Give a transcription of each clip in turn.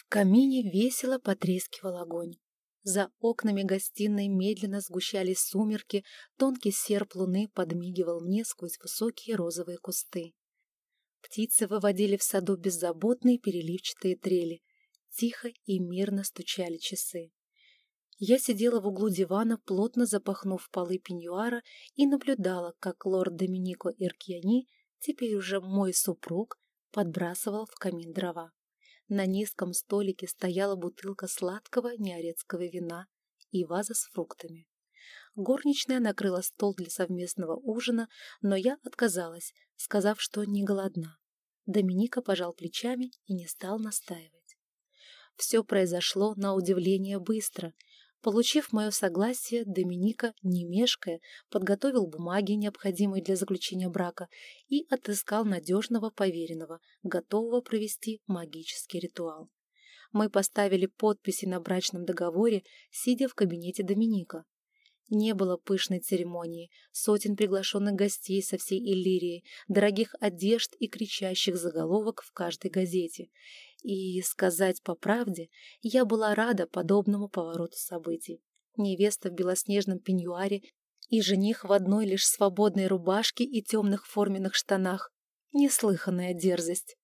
В камине весело потрескивал огонь. За окнами гостиной медленно сгущались сумерки, тонкий серп луны подмигивал мне сквозь высокие розовые кусты. Птицы выводили в саду беззаботные переливчатые трели. Тихо и мирно стучали часы. Я сидела в углу дивана, плотно запахнув полы пеньюара, и наблюдала, как лорд Доминико Иркьяни, теперь уже мой супруг, подбрасывал в камин дрова. На низком столике стояла бутылка сладкого неорецкого вина и ваза с фруктами. Горничная накрыла стол для совместного ужина, но я отказалась, сказав, что не голодна. Доминика пожал плечами и не стал настаивать. Все произошло на удивление быстро — Получив мое согласие, Доминика, не мешкая, подготовил бумаги, необходимые для заключения брака, и отыскал надежного поверенного, готового провести магический ритуал. Мы поставили подписи на брачном договоре, сидя в кабинете Доминика. Не было пышной церемонии, сотен приглашенных гостей со всей Иллирии, дорогих одежд и кричащих заголовок в каждой газете. И, сказать по правде, я была рада подобному повороту событий. Невеста в белоснежном пеньюаре и жених в одной лишь свободной рубашке и темных форменных штанах. Неслыханная дерзость.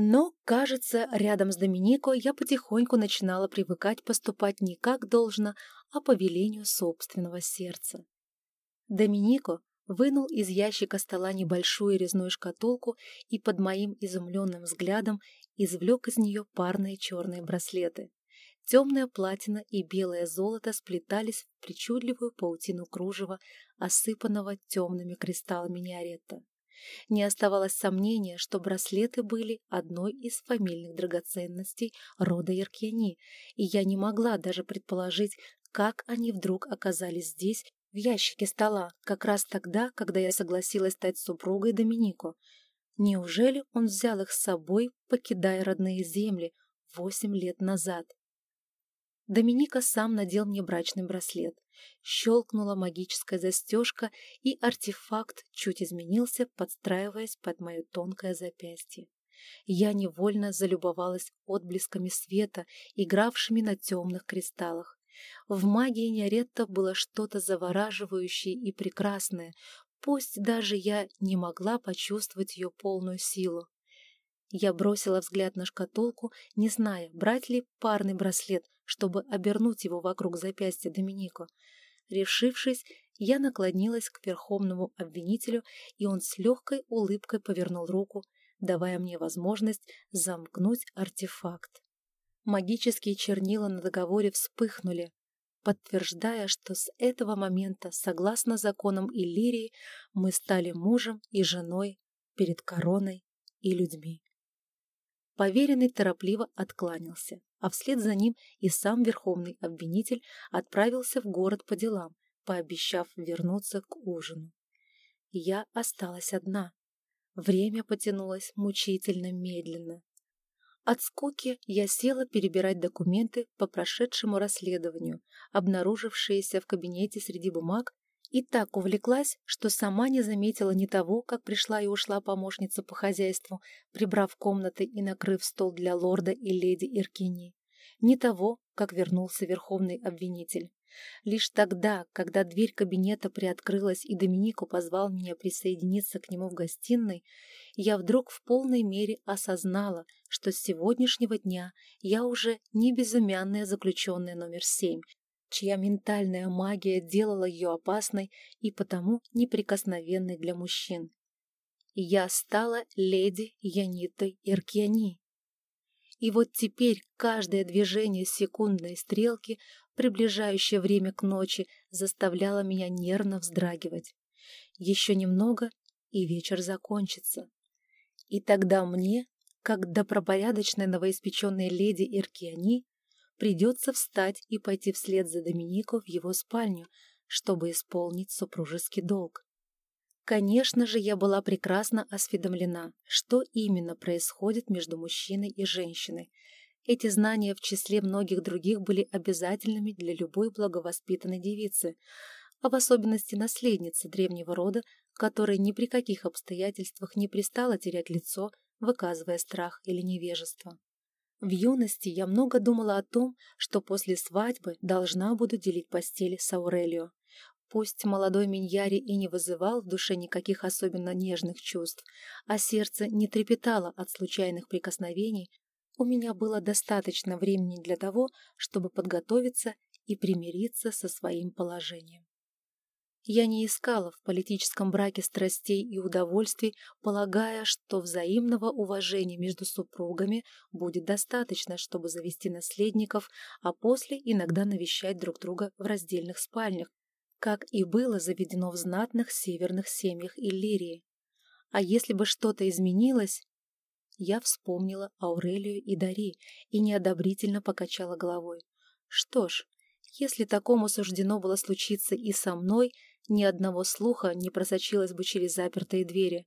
Но, кажется, рядом с Доминико я потихоньку начинала привыкать поступать не как должно, а по велению собственного сердца. Доминико вынул из ящика стола небольшую резную шкатулку и под моим изумленным взглядом извлек из нее парные черные браслеты. Темная платина и белое золото сплетались в причудливую паутину кружева, осыпанного темными кристаллами неоретта. Не оставалось сомнения, что браслеты были одной из фамильных драгоценностей рода Яркьяни, и я не могла даже предположить, как они вдруг оказались здесь, в ящике стола, как раз тогда, когда я согласилась стать супругой Доминико. Неужели он взял их с собой, покидая родные земли, восемь лет назад? Доминика сам надел мне брачный браслет. Щелкнула магическая застежка, и артефакт чуть изменился, подстраиваясь под мое тонкое запястье. Я невольно залюбовалась отблесками света, игравшими на темных кристаллах. В магии Неретта было что-то завораживающее и прекрасное, пусть даже я не могла почувствовать ее полную силу. Я бросила взгляд на шкатулку, не зная, брать ли парный браслет, чтобы обернуть его вокруг запястья Доминико. Решившись, я наклонилась к верховному обвинителю, и он с легкой улыбкой повернул руку, давая мне возможность замкнуть артефакт. Магические чернила на договоре вспыхнули, подтверждая, что с этого момента, согласно законам Иллирии, мы стали мужем и женой перед короной и людьми. Поверенный торопливо откланялся, а вслед за ним и сам верховный обвинитель отправился в город по делам, пообещав вернуться к ужину. Я осталась одна. Время потянулось мучительно медленно. От скуки я села перебирать документы по прошедшему расследованию, обнаружившиеся в кабинете среди бумаг, и так увлеклась, что сама не заметила ни того, как пришла и ушла помощница по хозяйству, прибрав комнаты и накрыв стол для лорда и леди Иркини, ни того, как вернулся верховный обвинитель. Лишь тогда, когда дверь кабинета приоткрылась и Доминику позвал меня присоединиться к нему в гостиной, я вдруг в полной мере осознала, что с сегодняшнего дня я уже не безымянная заключенная номер семь, чья ментальная магия делала ее опасной и потому неприкосновенной для мужчин. Я стала леди Янитой Иркиани. И вот теперь каждое движение секундной стрелки, приближающее время к ночи, заставляло меня нервно вздрагивать. Еще немного, и вечер закончится. И тогда мне, как добропорядочной новоиспеченной леди Иркиани, придется встать и пойти вслед за Доминико в его спальню, чтобы исполнить супружеский долг. Конечно же, я была прекрасно осведомлена, что именно происходит между мужчиной и женщиной. Эти знания в числе многих других были обязательными для любой благовоспитанной девицы, а в особенности наследницы древнего рода, которой ни при каких обстоятельствах не пристало терять лицо, выказывая страх или невежество. В юности я много думала о том, что после свадьбы должна буду делить постели с Аурелио. Пусть молодой Миньяри и не вызывал в душе никаких особенно нежных чувств, а сердце не трепетало от случайных прикосновений, у меня было достаточно времени для того, чтобы подготовиться и примириться со своим положением. Я не искала в политическом браке страстей и удовольствий, полагая, что взаимного уважения между супругами будет достаточно, чтобы завести наследников, а после иногда навещать друг друга в раздельных спальнях, как и было заведено в знатных северных семьях Иллирии. А если бы что-то изменилось... Я вспомнила Аурелию и Дари и неодобрительно покачала головой. Что ж, если такому суждено было случиться и со мной, ни одного слуха не просочилось бы через запертые двери.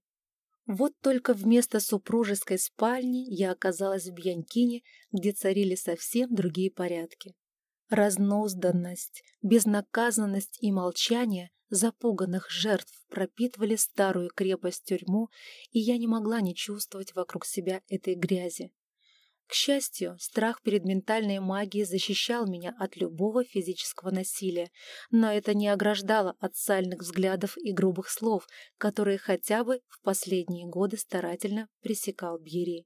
Вот только вместо супружеской спальни я оказалась в Бьянкине, где царили совсем другие порядки. Разнузданность, безнаказанность и молчание запуганных жертв пропитывали старую крепость-тюрьму, и я не могла не чувствовать вокруг себя этой грязи. К счастью, страх перед ментальной магией защищал меня от любого физического насилия, но это не ограждало от сальных взглядов и грубых слов, которые хотя бы в последние годы старательно пресекал Бьери.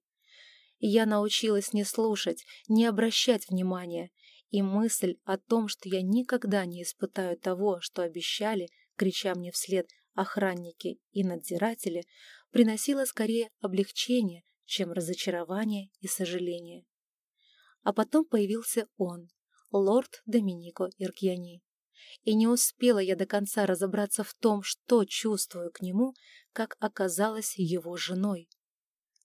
Я научилась не слушать, не обращать внимания, и мысль о том, что я никогда не испытаю того, что обещали, крича мне вслед охранники и надзиратели, приносила скорее облегчение, чем разочарование и сожаление. А потом появился он, лорд Доминико Иркьяни. И не успела я до конца разобраться в том, что чувствую к нему, как оказалась его женой.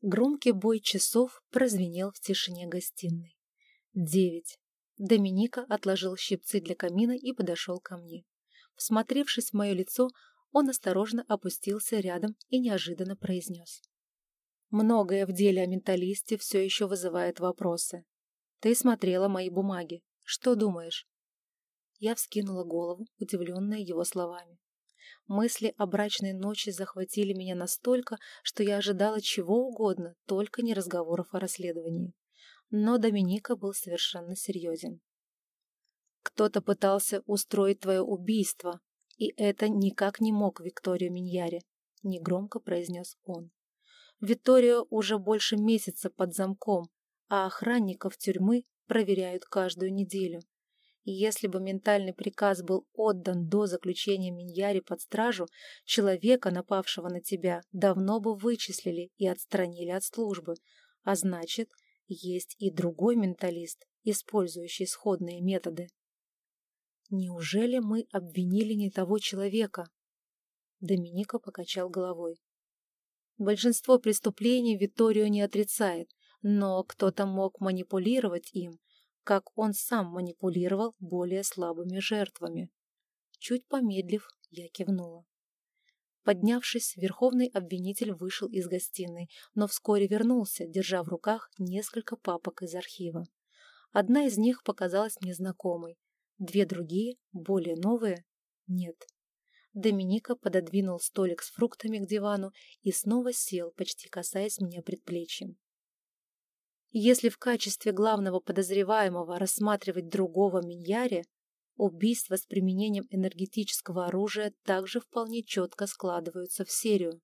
Громкий бой часов прозвенел в тишине гостиной. Девять. Доминика отложил щипцы для камина и подошел ко мне. Всмотревшись в мое лицо, он осторожно опустился рядом и неожиданно произнес. Многое в деле о менталисте все еще вызывает вопросы. Ты смотрела мои бумаги. Что думаешь? Я вскинула голову, удивленная его словами. Мысли о брачной ночи захватили меня настолько, что я ожидала чего угодно, только не разговоров о расследовании. Но Доминика был совершенно серьезен. Кто-то пытался устроить твое убийство, и это никак не мог Викторию Миньяре, негромко произнес он. Виторио уже больше месяца под замком, а охранников тюрьмы проверяют каждую неделю. И если бы ментальный приказ был отдан до заключения Миньяри под стражу, человека, напавшего на тебя, давно бы вычислили и отстранили от службы. А значит, есть и другой менталист, использующий сходные методы. Неужели мы обвинили не того человека? Доминика покачал головой. Большинство преступлений Виторио не отрицает, но кто-то мог манипулировать им, как он сам манипулировал более слабыми жертвами. Чуть помедлив, я кивнула. Поднявшись, верховный обвинитель вышел из гостиной, но вскоре вернулся, держа в руках несколько папок из архива. Одна из них показалась мне знакомой, две другие, более новые, нет. Доминика пододвинул столик с фруктами к дивану и снова сел, почти касаясь меня предплечьем. Если в качестве главного подозреваемого рассматривать другого Миньяре, убийства с применением энергетического оружия также вполне четко складываются в серию.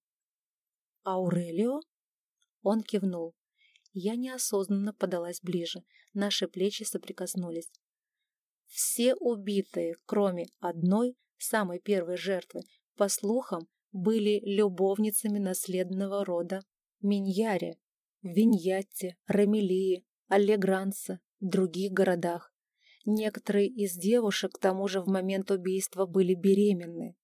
«Аурелио?» Он кивнул. Я неосознанно подалась ближе, наши плечи соприкоснулись. Все убитые, кроме одной, самой первой жертвы, по слухам, были любовницами наследного рода Миньяре Виньятте, Рамелии, Аллегранце, других городах. Некоторые из девушек к тому же в момент убийства были беременны.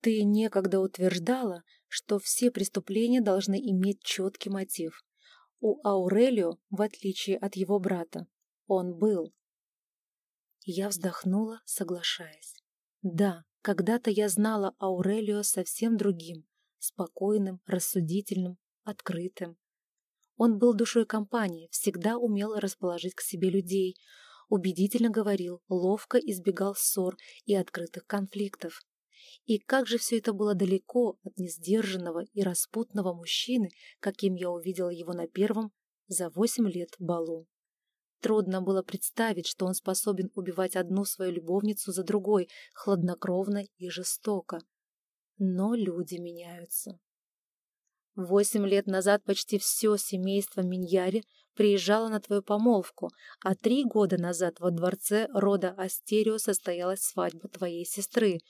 Ты некогда утверждала, что все преступления должны иметь четкий мотив. У Аурелио, в отличие от его брата, он был. Я вздохнула, соглашаясь. Да, когда-то я знала Аурелио совсем другим, спокойным, рассудительным, открытым. Он был душой компании, всегда умел расположить к себе людей, убедительно говорил, ловко избегал ссор и открытых конфликтов. И как же все это было далеко от несдержанного и распутного мужчины, каким я увидела его на первом за восемь лет балу. Трудно было представить, что он способен убивать одну свою любовницу за другой, хладнокровно и жестоко. Но люди меняются. Восемь лет назад почти все семейство Миньяри приезжало на твою помолвку, а три года назад во дворце рода Астерио состоялась свадьба твоей сестры.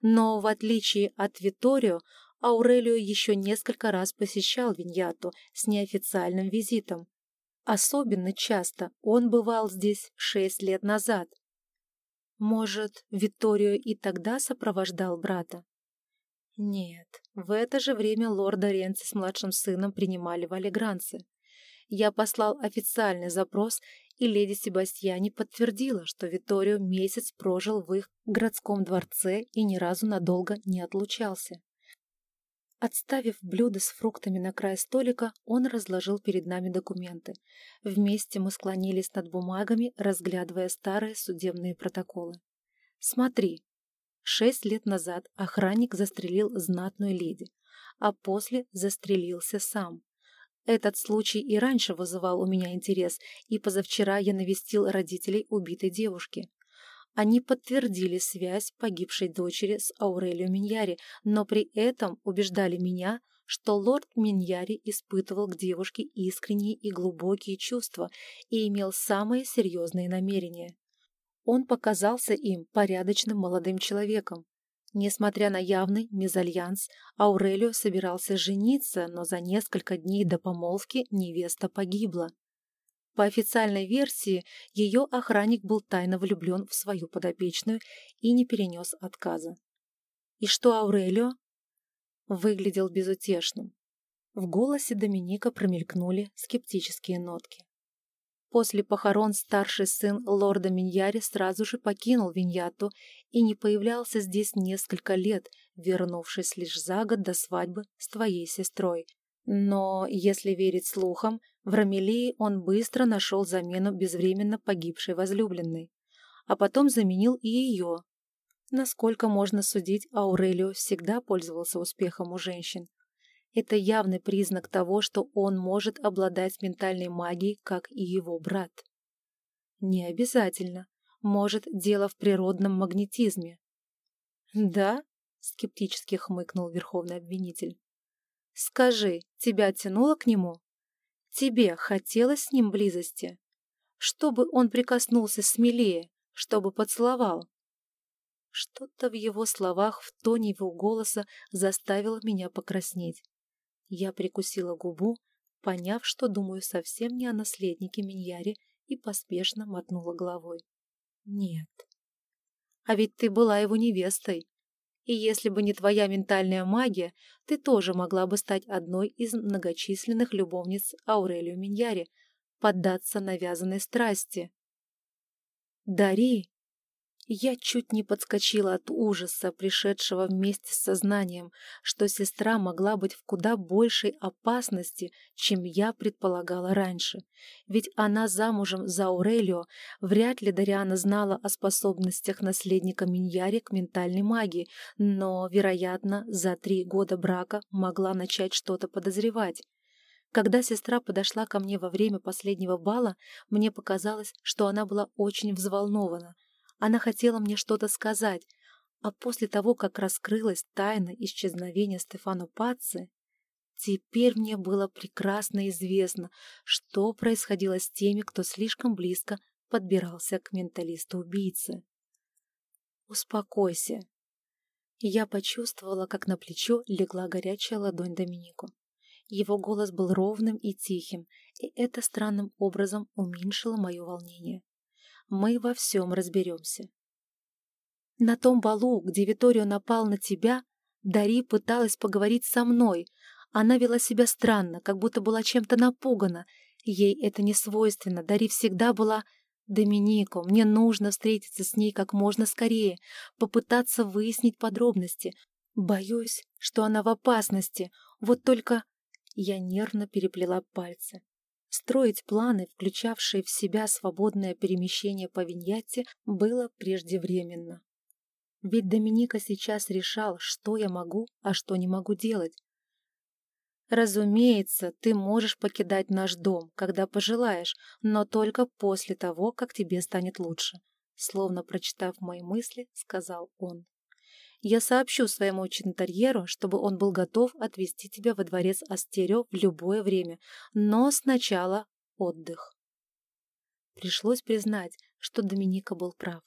Но, в отличие от Виторио, Аурелио еще несколько раз посещал Виньяту с неофициальным визитом. Особенно часто он бывал здесь шесть лет назад. Может, Виторио и тогда сопровождал брата? Нет, в это же время лорда Ренци с младшим сыном принимали в Алигранце. Я послал официальный запрос, и леди Себастьяне подтвердила, что Виторио месяц прожил в их городском дворце и ни разу надолго не отлучался. Отставив блюдо с фруктами на край столика, он разложил перед нами документы. Вместе мы склонились над бумагами, разглядывая старые судебные протоколы. «Смотри, Шесть лет назад охранник застрелил знатную леди, а после застрелился сам. Этот случай и раньше вызывал у меня интерес, и позавчера я навестил родителей убитой девушки. Они подтвердили связь погибшей дочери с Аурелио Миньяри, но при этом убеждали меня, что лорд Миньяри испытывал к девушке искренние и глубокие чувства и имел самые серьезные намерения он показался им порядочным молодым человеком. Несмотря на явный мезальянс, Аурелио собирался жениться, но за несколько дней до помолвки невеста погибла. По официальной версии, ее охранник был тайно влюблен в свою подопечную и не перенес отказа. И что Аурелио? Выглядел безутешным. В голосе Доминика промелькнули скептические нотки. После похорон старший сын лорда Миньяри сразу же покинул Виньяту и не появлялся здесь несколько лет, вернувшись лишь за год до свадьбы с твоей сестрой. Но, если верить слухам, в Рамелии он быстро нашел замену безвременно погибшей возлюбленной, а потом заменил и ее. Насколько можно судить, Аурелио всегда пользовался успехом у женщин. Это явный признак того, что он может обладать ментальной магией, как и его брат. Не обязательно. Может, дело в природном магнетизме. Да? Скептически хмыкнул верховный обвинитель. Скажи, тебя тянуло к нему? Тебе хотелось с ним близости? Чтобы он прикоснулся смелее, чтобы поцеловал? Что-то в его словах, в тоне его голоса заставило меня покраснеть. Я прикусила губу, поняв, что думаю совсем не о наследнике Миньяре, и поспешно мотнула головой. Нет. А ведь ты была его невестой. И если бы не твоя ментальная магия, ты тоже могла бы стать одной из многочисленных любовниц Аурелио Миньяре, поддаться навязанной страсти. Дари, я чуть не подскочила от ужаса, пришедшего вместе с сознанием, что сестра могла быть в куда большей опасности, чем я предполагала раньше. Ведь она замужем за Аурелио, вряд ли Дариана знала о способностях наследника Миньяри к ментальной магии, но, вероятно, за три года брака могла начать что-то подозревать. Когда сестра подошла ко мне во время последнего бала, мне показалось, что она была очень взволнована — она хотела мне что-то сказать, а после того, как раскрылась тайна исчезновения Стефано Пацци, теперь мне было прекрасно известно, что происходило с теми, кто слишком близко подбирался к менталисту-убийце. «Успокойся». Я почувствовала, как на плечо легла горячая ладонь Доминику. Его голос был ровным и тихим, и это странным образом уменьшило мое волнение мы во всем разберемся. На том балу, где Виторио напал на тебя, Дари пыталась поговорить со мной. Она вела себя странно, как будто была чем-то напугана. Ей это не свойственно. Дари всегда была... Доминико, мне нужно встретиться с ней как можно скорее, попытаться выяснить подробности. Боюсь, что она в опасности. Вот только... Я нервно переплела пальцы. Строить планы, включавшие в себя свободное перемещение по Виньятте, было преждевременно. Ведь Доминика сейчас решал, что я могу, а что не могу делать. Разумеется, ты можешь покидать наш дом, когда пожелаешь, но только после того, как тебе станет лучше. Словно прочитав мои мысли, сказал он. Я сообщу своему чинтарьеру, чтобы он был готов отвезти тебя во дворец Астерио в любое время, но сначала отдых. Пришлось признать, что Доминика был прав.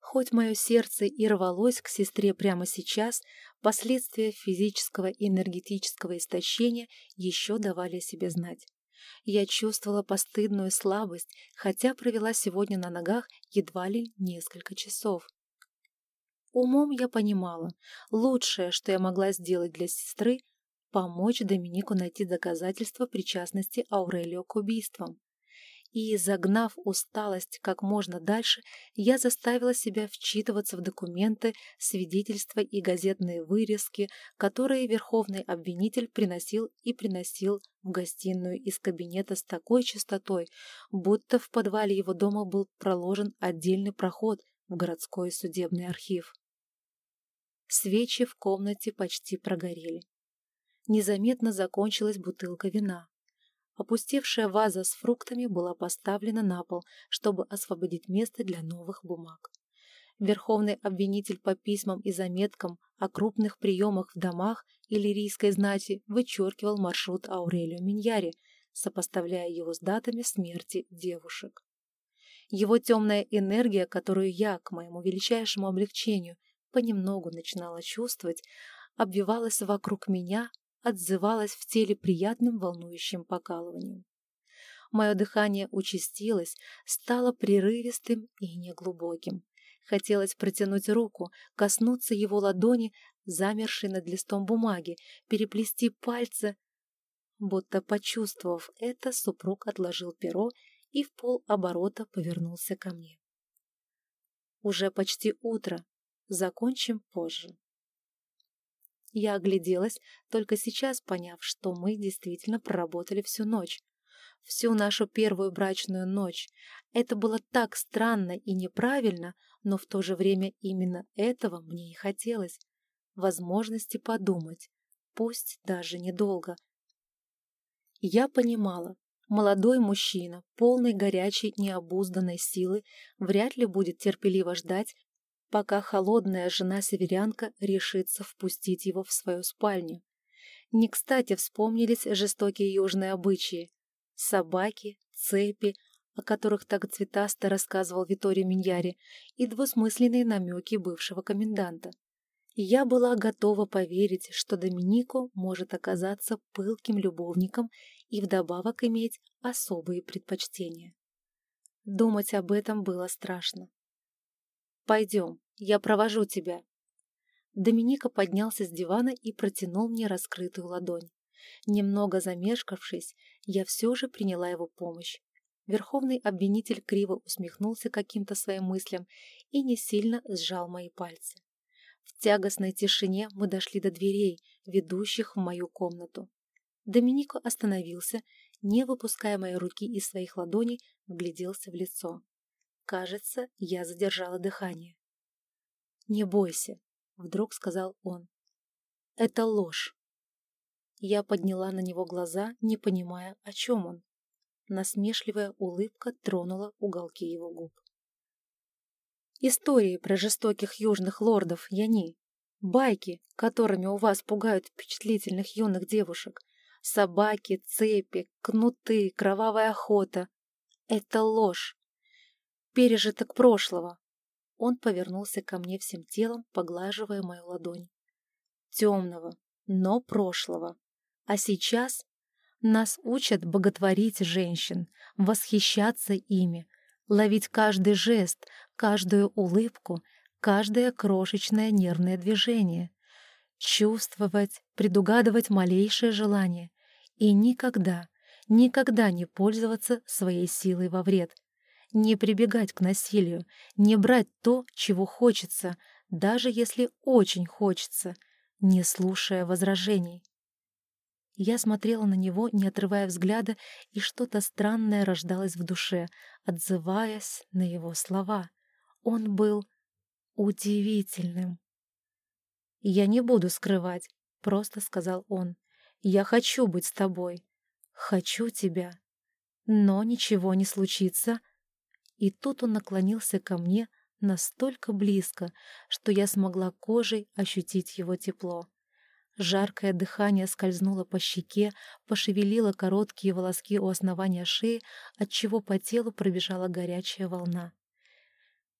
Хоть мое сердце и рвалось к сестре прямо сейчас, последствия физического и энергетического истощения еще давали о себе знать. Я чувствовала постыдную слабость, хотя провела сегодня на ногах едва ли несколько часов. Умом я понимала, лучшее, что я могла сделать для сестры, помочь Доминику найти доказательства причастности Аурелио к убийствам и, загнав усталость как можно дальше, я заставила себя вчитываться в документы, свидетельства и газетные вырезки, которые верховный обвинитель приносил и приносил в гостиную из кабинета с такой частотой, будто в подвале его дома был проложен отдельный проход в городской судебный архив. Свечи в комнате почти прогорели. Незаметно закончилась бутылка вина. Опустевшая ваза с фруктами была поставлена на пол, чтобы освободить место для новых бумаг. Верховный обвинитель по письмам и заметкам о крупных приемах в домах иллирийской знати вычеркивал маршрут Аурелио Миньяри, сопоставляя его с датами смерти девушек. Его темная энергия, которую я, к моему величайшему облегчению, понемногу начинала чувствовать, обвивалась вокруг меня, отзывалось в теле приятным волнующим покалыванием. Мое дыхание участилось, стало прерывистым и неглубоким. Хотелось протянуть руку, коснуться его ладони, замершей над листом бумаги, переплести пальцы. Будто почувствовав это, супруг отложил перо и в полоборота повернулся ко мне. Уже почти утро. Закончим позже. Я огляделась, только сейчас поняв, что мы действительно проработали всю ночь. Всю нашу первую брачную ночь. Это было так странно и неправильно, но в то же время именно этого мне и хотелось. Возможности подумать, пусть даже недолго. Я понимала, молодой мужчина, полный горячей необузданной силы, вряд ли будет терпеливо ждать, пока холодная жена-северянка решится впустить его в свою спальню. Не кстати вспомнились жестокие южные обычаи. Собаки, цепи, о которых так цветасто рассказывал Виторий Миньяри, и двусмысленные намеки бывшего коменданта. Я была готова поверить, что Доминико может оказаться пылким любовником и вдобавок иметь особые предпочтения. Думать об этом было страшно. «Пойдем», я провожу тебя». Доминика поднялся с дивана и протянул мне раскрытую ладонь. Немного замешкавшись, я все же приняла его помощь. Верховный обвинитель криво усмехнулся каким-то своим мыслям и не сильно сжал мои пальцы. В тягостной тишине мы дошли до дверей, ведущих в мою комнату. Доминико остановился, не выпуская моей руки из своих ладоней, вгляделся в лицо. Кажется, я задержала дыхание. «Не бойся», — вдруг сказал он. «Это ложь». Я подняла на него глаза, не понимая, о чем он. Насмешливая улыбка тронула уголки его губ. «Истории про жестоких южных лордов, Яни. Байки, которыми у вас пугают впечатлительных юных девушек. Собаки, цепи, кнуты, кровавая охота. Это ложь. Пережиток прошлого, он повернулся ко мне всем телом, поглаживая мою ладонь. Темного, но прошлого. А сейчас нас учат боготворить женщин, восхищаться ими, ловить каждый жест, каждую улыбку, каждое крошечное нервное движение, чувствовать, предугадывать малейшее желание и никогда, никогда не пользоваться своей силой во вред, не прибегать к насилию, не брать то, чего хочется, даже если очень хочется, не слушая возражений. Я смотрела на него, не отрывая взгляда, и что-то странное рождалось в душе, отзываясь на его слова. Он был удивительным. «Я не буду скрывать», — просто сказал он. Я хочу быть с тобой. Хочу тебя. Но ничего не случится. И тут он наклонился ко мне настолько близко, что я смогла кожей ощутить его тепло. Жаркое дыхание скользнуло по щеке, пошевелило короткие волоски у основания шеи, отчего по телу пробежала горячая волна.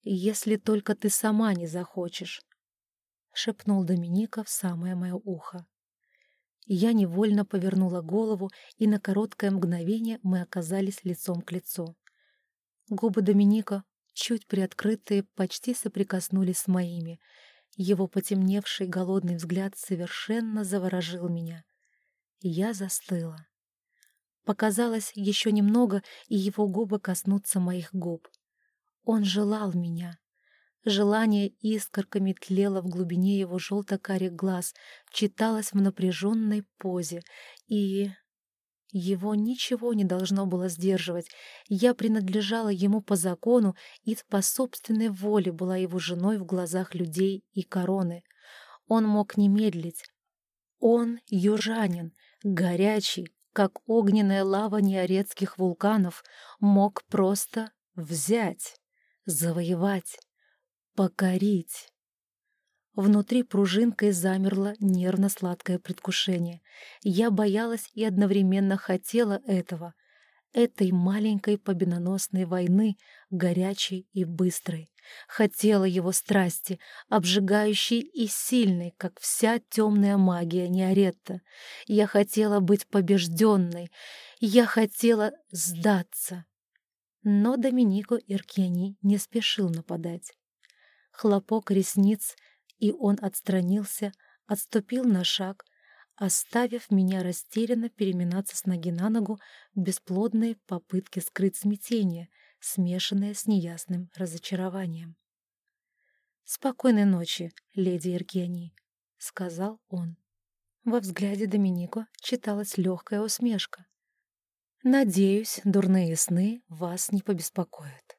«Если только ты сама не захочешь», — шепнул Доминика в самое мое ухо. Я невольно повернула голову, и на короткое мгновение мы оказались лицом к лицу. Губы Доминика, чуть приоткрытые, почти соприкоснулись с моими — его потемневший голодный взгляд совершенно заворожил меня. Я застыла. Показалось еще немного, и его губы коснутся моих губ. Он желал меня. Желание искорками тлело в глубине его желто-карих глаз, читалось в напряженной позе, и... Его ничего не должно было сдерживать. Я принадлежала ему по закону и по собственной воле была его женой в глазах людей и короны. Он мог не медлить. Он южанин, горячий, как огненная лава неорецких вулканов, мог просто взять, завоевать, покорить. Внутри пружинкой замерло нервно-сладкое предвкушение. Я боялась и одновременно хотела этого. Этой маленькой победоносной войны, горячей и быстрой. Хотела его страсти, обжигающей и сильной, как вся темная магия Неоретта. Я хотела быть побежденной. Я хотела сдаться. Но Доминико Иркьяни не спешил нападать. Хлопок ресниц — и он отстранился, отступил на шаг, оставив меня растерянно переминаться с ноги на ногу в бесплодной попытке скрыть смятение, смешанное с неясным разочарованием. «Спокойной ночи, леди Иркиани», — сказал он. Во взгляде Доминико читалась легкая усмешка. «Надеюсь, дурные сны вас не побеспокоят».